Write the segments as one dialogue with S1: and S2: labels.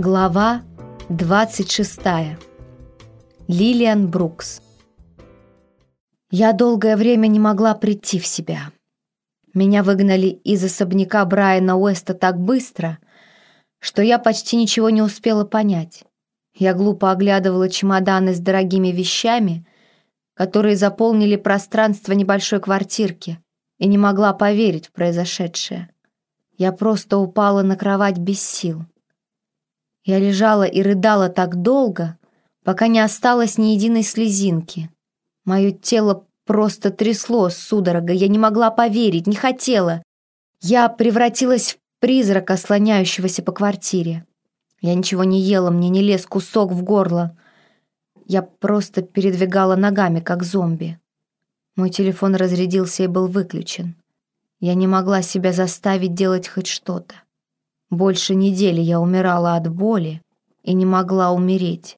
S1: Глава 26. Лилиан Брукс. Я долгое время не могла прийти в себя. Меня выгнали из особняка Брайана Уэста так быстро, что я почти ничего не успела понять. Я глупо оглядывала чемоданы с дорогими вещами, которые заполнили пространство небольшой квартирки, и не могла поверить в произошедшее. Я просто упала на кровать без сил. Я лежала и рыдала так долго, пока не осталось ни единой слезинки. Мое тело просто трясло судорога, я не могла поверить, не хотела. Я превратилась в призрака, слоняющегося по квартире. Я ничего не ела, мне не лез кусок в горло. Я просто передвигала ногами, как зомби. Мой телефон разрядился и был выключен. Я не могла себя заставить делать хоть что-то. Больше недели я умирала от боли и не могла умереть.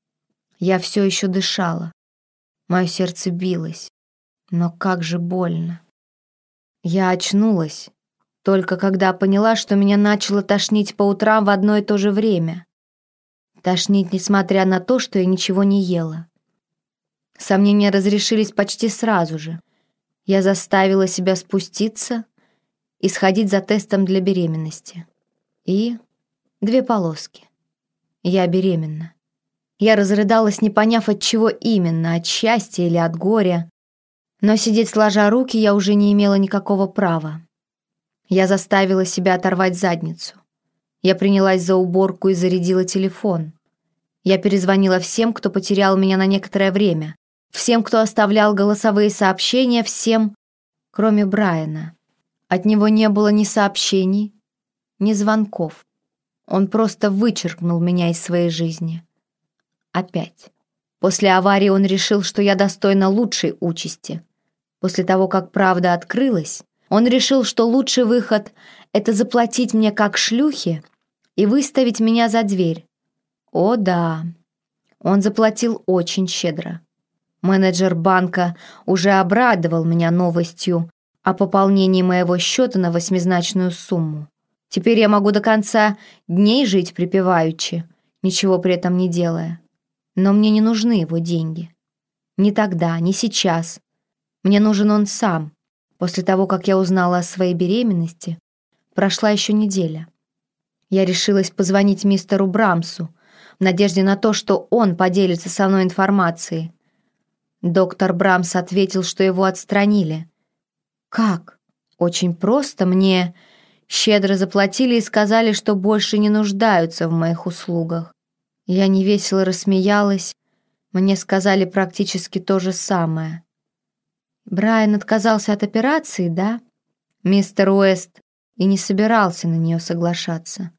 S1: Я все еще дышала. Мое сердце билось. Но как же больно. Я очнулась, только когда поняла, что меня начало тошнить по утрам в одно и то же время. Тошнить, несмотря на то, что я ничего не ела. Сомнения разрешились почти сразу же. Я заставила себя спуститься и сходить за тестом для беременности. И две полоски. Я беременна. Я разрыдалась, не поняв, от чего именно, от счастья или от горя. Но сидеть сложа руки я уже не имела никакого права. Я заставила себя оторвать задницу. Я принялась за уборку и зарядила телефон. Я перезвонила всем, кто потерял меня на некоторое время, всем, кто оставлял голосовые сообщения, всем, кроме Брайана. От него не было ни сообщений, ни звонков. Он просто вычеркнул меня из своей жизни. Опять. После аварии он решил, что я достойна лучшей участи. После того, как правда открылась, он решил, что лучший выход — это заплатить мне как шлюхе и выставить меня за дверь. О да, он заплатил очень щедро. Менеджер банка уже обрадовал меня новостью о пополнении моего счета на восьмизначную сумму. Теперь я могу до конца дней жить припеваючи, ничего при этом не делая. Но мне не нужны его деньги. Ни тогда, ни сейчас. Мне нужен он сам. После того, как я узнала о своей беременности, прошла еще неделя. Я решилась позвонить мистеру Брамсу в надежде на то, что он поделится со мной информацией. Доктор Брамс ответил, что его отстранили. «Как? Очень просто мне...» Щедро заплатили и сказали, что больше не нуждаются в моих услугах. Я невесело рассмеялась. Мне сказали практически то же самое. Брайан отказался от операции, да? Мистер Уэст и не собирался на нее соглашаться.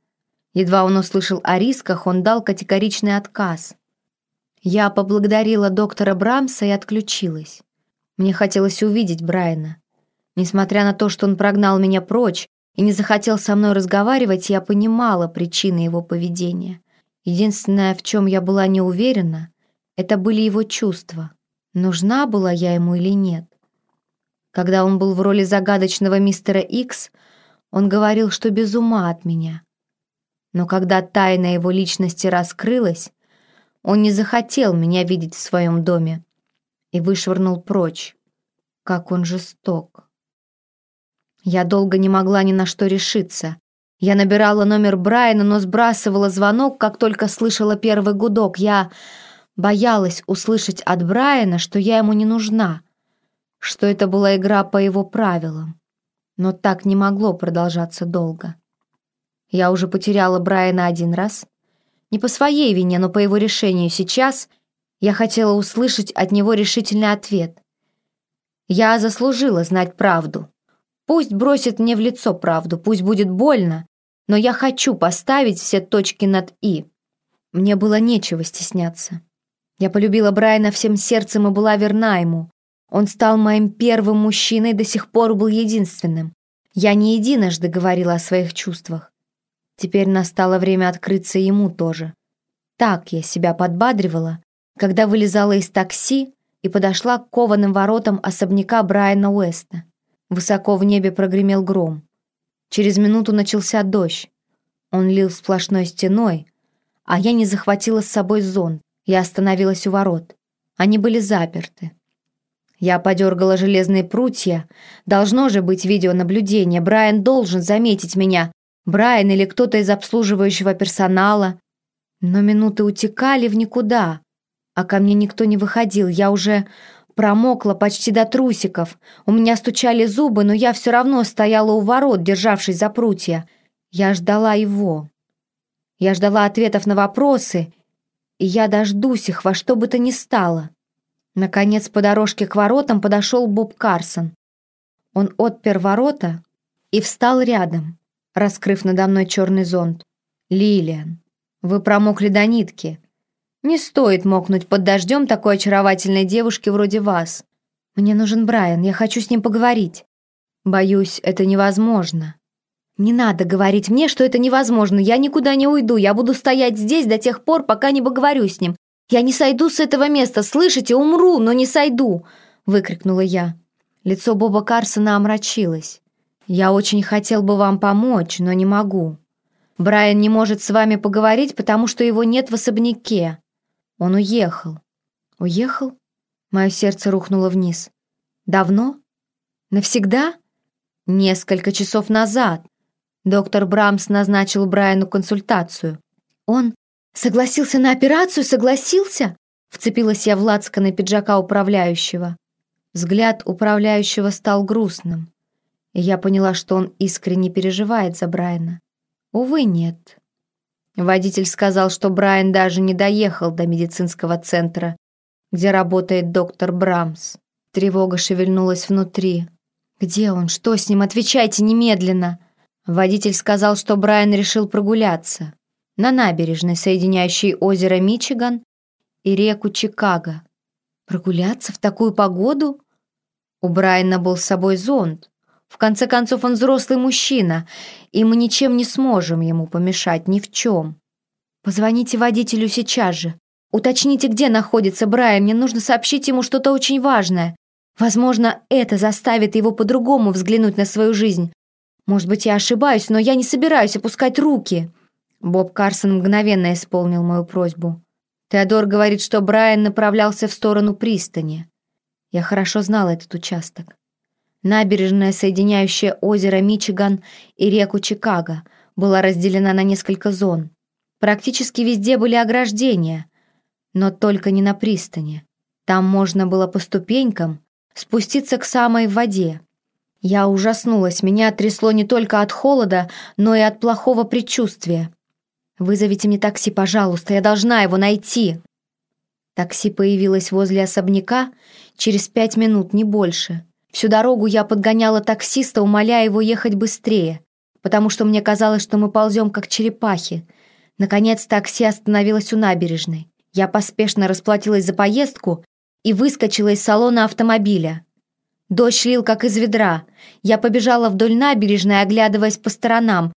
S1: Едва он услышал о рисках, он дал категоричный отказ. Я поблагодарила доктора Брамса и отключилась. Мне хотелось увидеть Брайана. Несмотря на то, что он прогнал меня прочь, и не захотел со мной разговаривать, я понимала причины его поведения. Единственное, в чем я была не уверена, это были его чувства. Нужна была я ему или нет. Когда он был в роли загадочного мистера Икс, он говорил, что без ума от меня. Но когда тайна его личности раскрылась, он не захотел меня видеть в своем доме и вышвырнул прочь. Как он жесток. Я долго не могла ни на что решиться. Я набирала номер Брайана, но сбрасывала звонок, как только слышала первый гудок. Я боялась услышать от Брайана, что я ему не нужна, что это была игра по его правилам. Но так не могло продолжаться долго. Я уже потеряла Брайана один раз. Не по своей вине, но по его решению сейчас я хотела услышать от него решительный ответ. Я заслужила знать правду. Пусть бросит мне в лицо правду, пусть будет больно, но я хочу поставить все точки над «и». Мне было нечего стесняться. Я полюбила Брайана всем сердцем и была верна ему. Он стал моим первым мужчиной, до сих пор был единственным. Я не единожды говорила о своих чувствах. Теперь настало время открыться ему тоже. Так я себя подбадривала, когда вылезала из такси и подошла к кованым воротам особняка Брайана Уэста. Высоко в небе прогремел гром. Через минуту начался дождь. Он лил сплошной стеной, а я не захватила с собой зонт. Я остановилась у ворот. Они были заперты. Я подергала железные прутья. Должно же быть видеонаблюдение. Брайан должен заметить меня. Брайан или кто-то из обслуживающего персонала. Но минуты утекали в никуда, а ко мне никто не выходил. Я уже промокла почти до трусиков. У меня стучали зубы, но я все равно стояла у ворот, державшись за прутья. Я ждала его. Я ждала ответов на вопросы, и я дождусь их во что бы то ни стало. Наконец, по дорожке к воротам подошел Боб Карсон. Он отпер ворота и встал рядом, раскрыв надо мной черный зонт. «Лилиан, вы промокли до нитки. Не стоит мокнуть под дождем такой очаровательной девушки вроде вас. Мне нужен Брайан, я хочу с ним поговорить. Боюсь, это невозможно». «Не надо говорить мне, что это невозможно. Я никуда не уйду. Я буду стоять здесь до тех пор, пока не поговорю с ним. «Я не сойду с этого места, слышите? Умру, но не сойду!» — выкрикнула я. Лицо Боба Карсона омрачилось. «Я очень хотел бы вам помочь, но не могу. Брайан не может с вами поговорить, потому что его нет в особняке. Он уехал». «Уехал?» Мое сердце рухнуло вниз. «Давно? Навсегда?» «Несколько часов назад. Доктор Брамс назначил Брайану консультацию. Он «Согласился на операцию? Согласился?» Вцепилась я в лацканы пиджака управляющего. Взгляд управляющего стал грустным, и я поняла, что он искренне переживает за Брайана. Увы, нет. Водитель сказал, что Брайан даже не доехал до медицинского центра, где работает доктор Брамс. Тревога шевельнулась внутри. «Где он? Что с ним? Отвечайте немедленно!» Водитель сказал, что Брайан решил прогуляться на набережной, соединяющей озеро Мичиган и реку Чикаго. Прогуляться в такую погоду? У Брайана был с собой зонт. В конце концов, он взрослый мужчина, и мы ничем не сможем ему помешать, ни в чем. Позвоните водителю сейчас же. Уточните, где находится Брайан, мне нужно сообщить ему что-то очень важное. Возможно, это заставит его по-другому взглянуть на свою жизнь. Может быть, я ошибаюсь, но я не собираюсь опускать руки. Боб Карсон мгновенно исполнил мою просьбу. Теодор говорит, что Брайан направлялся в сторону пристани. Я хорошо знал этот участок. Набережная, соединяющая озеро Мичиган и реку Чикаго, была разделена на несколько зон. Практически везде были ограждения, но только не на пристани. Там можно было по ступенькам спуститься к самой воде. Я ужаснулась, меня трясло не только от холода, но и от плохого предчувствия. «Вызовите мне такси, пожалуйста, я должна его найти!» Такси появилось возле особняка через пять минут, не больше. Всю дорогу я подгоняла таксиста, умоляя его ехать быстрее, потому что мне казалось, что мы ползем как черепахи. Наконец такси остановилось у набережной. Я поспешно расплатилась за поездку и выскочила из салона автомобиля. Дождь лил, как из ведра. Я побежала вдоль набережной, оглядываясь по сторонам,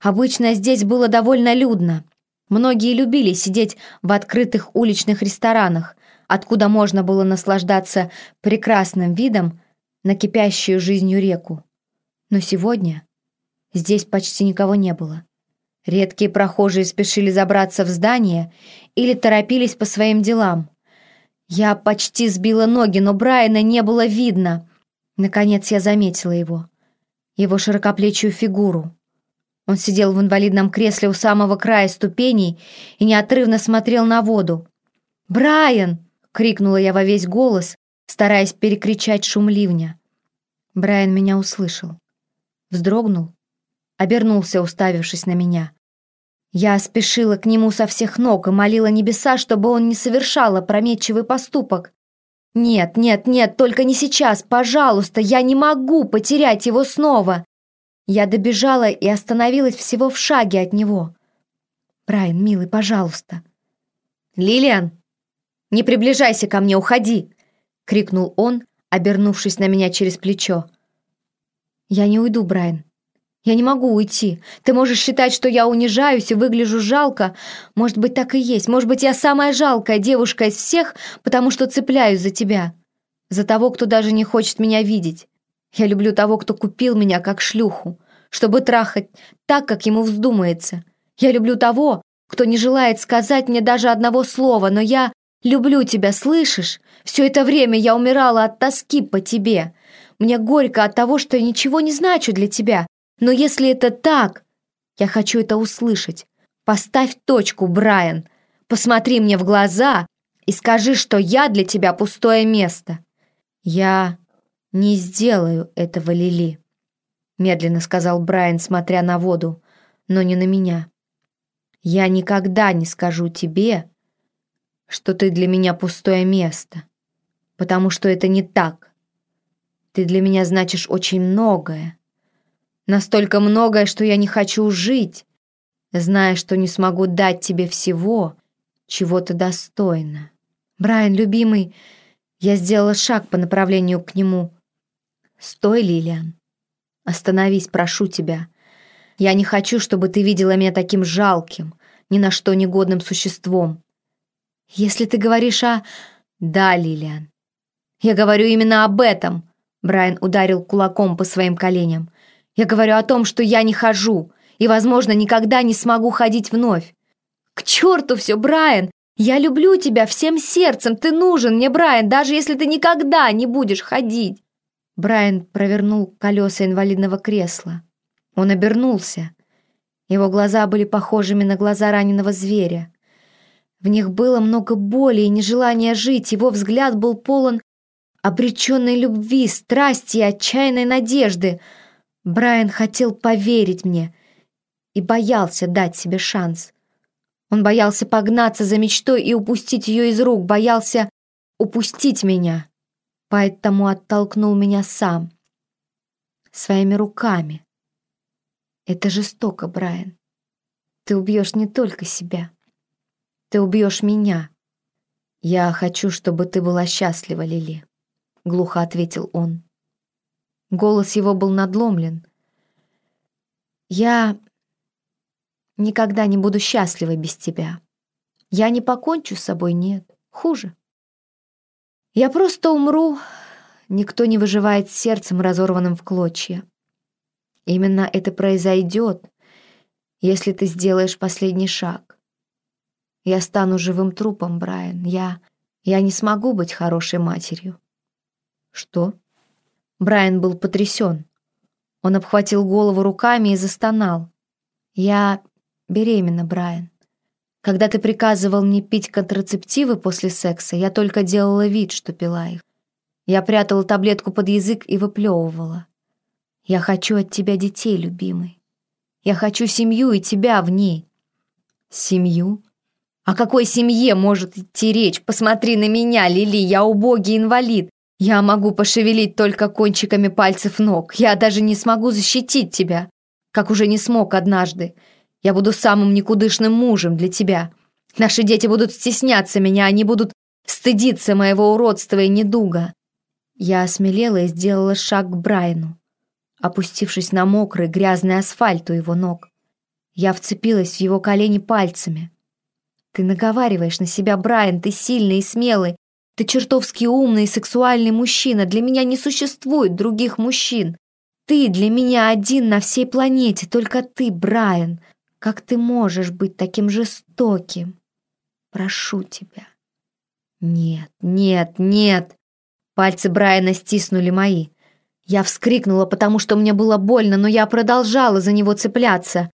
S1: Обычно здесь было довольно людно. Многие любили сидеть в открытых уличных ресторанах, откуда можно было наслаждаться прекрасным видом на кипящую жизнью реку. Но сегодня здесь почти никого не было. Редкие прохожие спешили забраться в здание или торопились по своим делам. Я почти сбила ноги, но Брайана не было видно. Наконец я заметила его. Его широкоплечую фигуру. Он сидел в инвалидном кресле у самого края ступеней и неотрывно смотрел на воду. «Брайан!» — крикнула я во весь голос, стараясь перекричать шум ливня. Брайан меня услышал. Вздрогнул, обернулся, уставившись на меня. Я спешила к нему со всех ног и молила небеса, чтобы он не совершал опрометчивый поступок. «Нет, нет, нет, только не сейчас, пожалуйста, я не могу потерять его снова!» Я добежала и остановилась всего в шаге от него. «Брайан, милый, пожалуйста». «Лилиан, не приближайся ко мне, уходи!» — крикнул он, обернувшись на меня через плечо. «Я не уйду, Брайан. Я не могу уйти. Ты можешь считать, что я унижаюсь и выгляжу жалко. Может быть, так и есть. Может быть, я самая жалкая девушка из всех, потому что цепляюсь за тебя. За того, кто даже не хочет меня видеть. Я люблю того, кто купил меня как шлюху, чтобы трахать так, как ему вздумается. Я люблю того, кто не желает сказать мне даже одного слова, но я люблю тебя, слышишь? Все это время я умирала от тоски по тебе. Мне горько от того, что я ничего не значу для тебя. Но если это так, я хочу это услышать. Поставь точку, Брайан. Посмотри мне в глаза и скажи, что я для тебя пустое место. Я не сделаю этого, Лили, медленно сказал Брайан, смотря на воду, но не на меня. Я никогда не скажу тебе, что ты для меня пустое место, потому что это не так. Ты для меня значишь очень многое. Настолько многое, что я не хочу жить, зная, что не смогу дать тебе всего, чего ты достойна. Брайан, любимый, я сделала шаг по направлению к нему. Стой, Лилиан. Остановись, прошу тебя. Я не хочу, чтобы ты видела меня таким жалким, ни на что негодным существом. Если ты говоришь о... Да, Лилиан. Я говорю именно об этом. Брайан ударил кулаком по своим коленям. Я говорю о том, что я не хожу и, возможно, никогда не смогу ходить вновь. К черту все, Брайан! Я люблю тебя всем сердцем, ты нужен мне, Брайан, даже если ты никогда не будешь ходить. Брайан провернул колеса инвалидного кресла. Он обернулся. Его глаза были похожими на глаза раненого зверя. В них было много боли и нежелания жить, его взгляд был полон обреченной любви, страсти и отчаянной надежды. Брайан хотел поверить мне и боялся дать себе шанс. Он боялся погнаться за мечтой и упустить ее из рук, боялся упустить меня, поэтому оттолкнул меня сам, своими руками. Это жестоко, Брайан. Ты убьешь не только себя. Ты убьешь меня. Я хочу, чтобы ты была счастлива, Лили, глухо ответил он. Голос его был надломлен. Я никогда не буду счастлива без тебя. Я не покончу с собой, нет. Хуже. Я просто умру. Никто не выживает с сердцем, разорванным в клочья. Именно это произойдет, если ты сделаешь последний шаг. Я стану живым трупом, Брайан. Я... я не смогу быть хорошей матерью. Что? Брайан был потрясен. Он обхватил голову руками и застонал. Я беременна, Брайан. Когда ты приказывал мне пить контрацептивы после секса, я только делала вид, что пила их. Я прятала таблетку под язык и выплевывала. Я хочу от тебя детей, любимый. Я хочу семью и тебя в ней. Семью? О какой семье может идти речь? Посмотри на меня, Лили, я убогий инвалид. Я могу пошевелить только кончиками пальцев ног. Я даже не смогу защитить тебя, как уже не смог однажды. Я буду самым никудышным мужем для тебя. Наши дети будут стесняться меня, они будут стыдиться моего уродства и недуга. Я осмелела и сделала шаг к Брайану опустившись на мокрый, грязный асфальт у его ног. Я вцепилась в его колени пальцами. «Ты наговариваешь на себя, Брайан, ты сильный и смелый. Ты чертовски умный и сексуальный мужчина. Для меня не существует других мужчин. Ты для меня один на всей планете, только ты, Брайан. Как ты можешь быть таким жестоким? Прошу тебя». «Нет, нет, нет!» Пальцы Брайана стиснули мои. Я вскрикнула, потому что мне было больно, но я продолжала за него цепляться.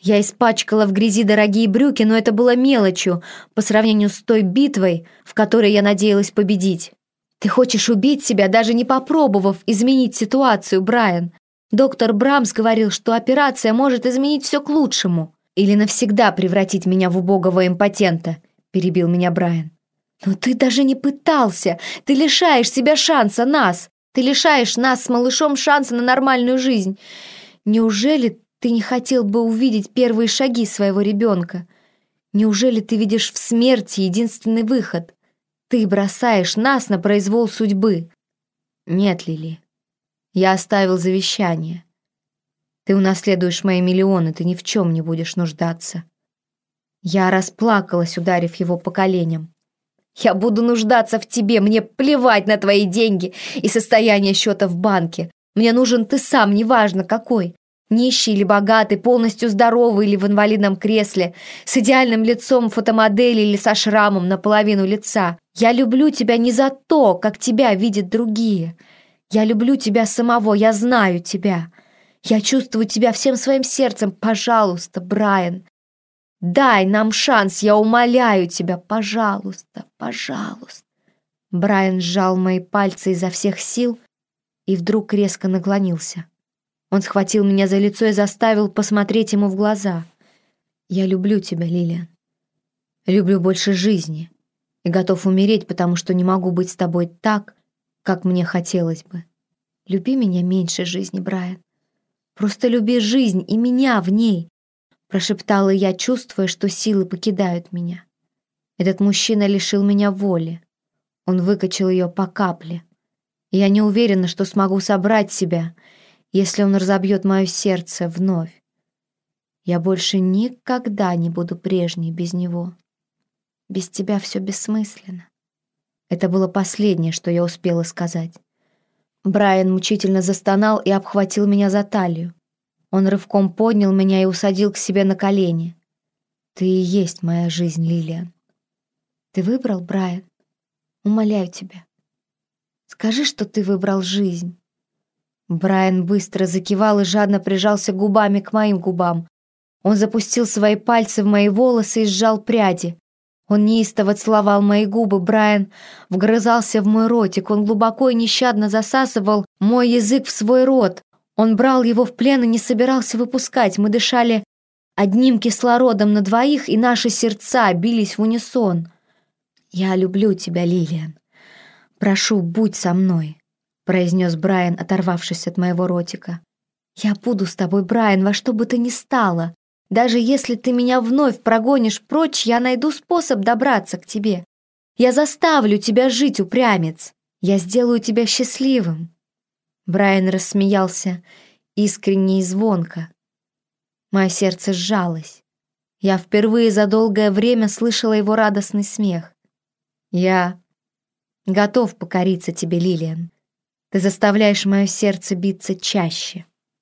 S1: Я испачкала в грязи дорогие брюки, но это было мелочью по сравнению с той битвой, в которой я надеялась победить. Ты хочешь убить себя, даже не попробовав изменить ситуацию, Брайан. Доктор Брамс говорил, что операция может изменить все к лучшему. Или навсегда превратить меня в убогого импотента, перебил меня Брайан. Но ты даже не пытался. Ты лишаешь себя шанса нас. Ты лишаешь нас с малышом шанса на нормальную жизнь. Неужели ты не хотел бы увидеть первые шаги своего ребенка? Неужели ты видишь в смерти единственный выход? Ты бросаешь нас на произвол судьбы. Нет, Лили. Я оставил завещание. Ты унаследуешь мои миллионы, ты ни в чем не будешь нуждаться. Я расплакалась, ударив его по коленям. Я буду нуждаться в тебе, мне плевать на твои деньги и состояние счета в банке. Мне нужен ты сам, неважно какой. Нищий или богатый, полностью здоровый или в инвалидном кресле, с идеальным лицом фотомодели или со шрамом наполовину лица. Я люблю тебя не за то, как тебя видят другие. Я люблю тебя самого, я знаю тебя. Я чувствую тебя всем своим сердцем. Пожалуйста, Брайан, дай нам шанс, я умоляю тебя, пожалуйста, пожалуйста. Брайан сжал мои пальцы изо всех сил и вдруг резко наклонился. Он схватил меня за лицо и заставил посмотреть ему в глаза. «Я люблю тебя, Лилиан. Люблю больше жизни и готов умереть, потому что не могу быть с тобой так, как мне хотелось бы. Люби меня меньше жизни, Брайан. Просто люби жизнь и меня в ней», прошептала я, чувствуя, что силы покидают меня. Этот мужчина лишил меня воли. Он выкачал ее по капле. Я не уверена, что смогу собрать себя — если он разобьет мое сердце вновь. Я больше никогда не буду прежней без него. Без тебя все бессмысленно. Это было последнее, что я успела сказать. Брайан мучительно застонал и обхватил меня за талию. Он рывком поднял меня и усадил к себе на колени. «Ты и есть моя жизнь, Лилиан. Ты выбрал, Брайан? Умоляю тебя. Скажи, что ты выбрал жизнь. Брайан быстро закивал и жадно прижался губами к моим губам. Он запустил свои пальцы в мои волосы и сжал пряди. Он неистово целовал мои губы, Брайан вгрызался в мой ротик, он глубоко и нещадно засасывал мой язык в свой рот. Он брал его в плен и не собирался выпускать. Мы дышали одним кислородом на двоих, и наши сердца бились в унисон. «Я люблю тебя, Лилиан. Прошу, будь со мной» произнес Брайан, оторвавшись от моего ротика. «Я буду с тобой, Брайан, во что бы то ни стало. Даже если ты меня вновь прогонишь прочь, я найду способ добраться к тебе. Я заставлю тебя жить, упрямец. Я сделаю тебя счастливым». Брайан рассмеялся искренне и звонко. Мое сердце сжалось. Я впервые за долгое время слышала его радостный смех. «Я готов покориться тебе, Лилиан. Ты заставляешь мое сердце биться чаще.